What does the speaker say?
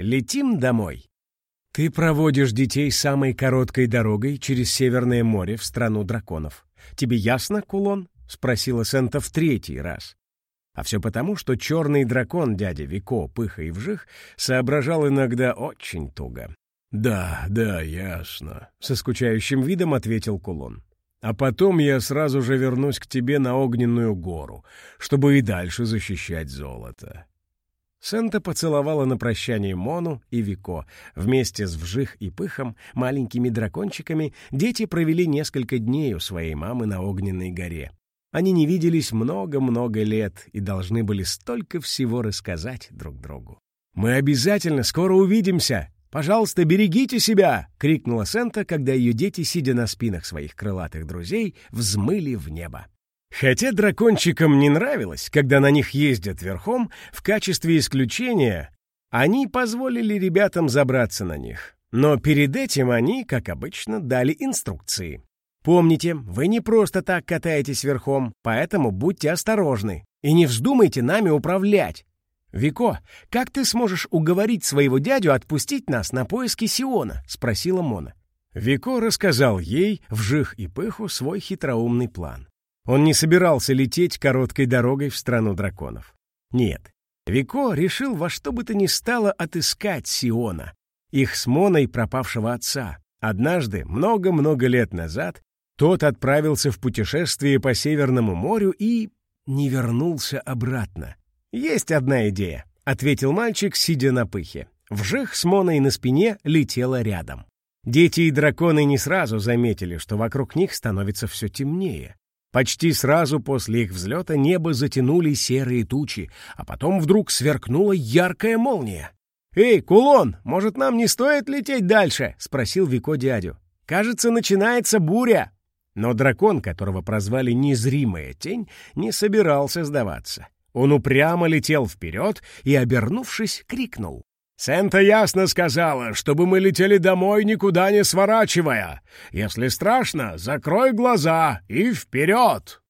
летим домой. Ты проводишь детей самой короткой дорогой через Северное море в страну драконов. Тебе ясно, кулон? — спросила Сента в третий раз. А все потому, что черный дракон дядя Вико, Пыха и Вжих соображал иногда очень туго. «Да, да, ясно», — со скучающим видом ответил кулон. «А потом я сразу же вернусь к тебе на огненную гору, чтобы и дальше защищать золото». Сента поцеловала на прощание Мону и Вико. Вместе с Вжих и Пыхом, маленькими дракончиками, дети провели несколько дней у своей мамы на Огненной горе. Они не виделись много-много лет и должны были столько всего рассказать друг другу. «Мы обязательно скоро увидимся! Пожалуйста, берегите себя!» — крикнула Сента, когда ее дети, сидя на спинах своих крылатых друзей, взмыли в небо. Хотя дракончикам не нравилось, когда на них ездят верхом, в качестве исключения они позволили ребятам забраться на них. Но перед этим они, как обычно, дали инструкции. Помните, вы не просто так катаетесь верхом, поэтому будьте осторожны и не вздумайте нами управлять. Вико, как ты сможешь уговорить своего дядю отпустить нас на поиски Сиона? спросила Мона. Вико рассказал ей, вжих и пыху, свой хитроумный план. Он не собирался лететь короткой дорогой в страну драконов. Нет, Вико решил во что бы то ни стало отыскать Сиона, их с Моной пропавшего отца. Однажды, много-много лет назад, тот отправился в путешествие по Северному морю и не вернулся обратно. «Есть одна идея», — ответил мальчик, сидя на пыхе. Вжих с Моной на спине летела рядом. Дети и драконы не сразу заметили, что вокруг них становится все темнее. Почти сразу после их взлета небо затянули серые тучи, а потом вдруг сверкнула яркая молния. «Эй, кулон, может, нам не стоит лететь дальше?» — спросил Вико дядю. «Кажется, начинается буря». Но дракон, которого прозвали «незримая тень», не собирался сдаваться. Он упрямо летел вперед и, обернувшись, крикнул. «Сента ясно сказала, чтобы мы летели домой, никуда не сворачивая. Если страшно, закрой глаза и вперед!»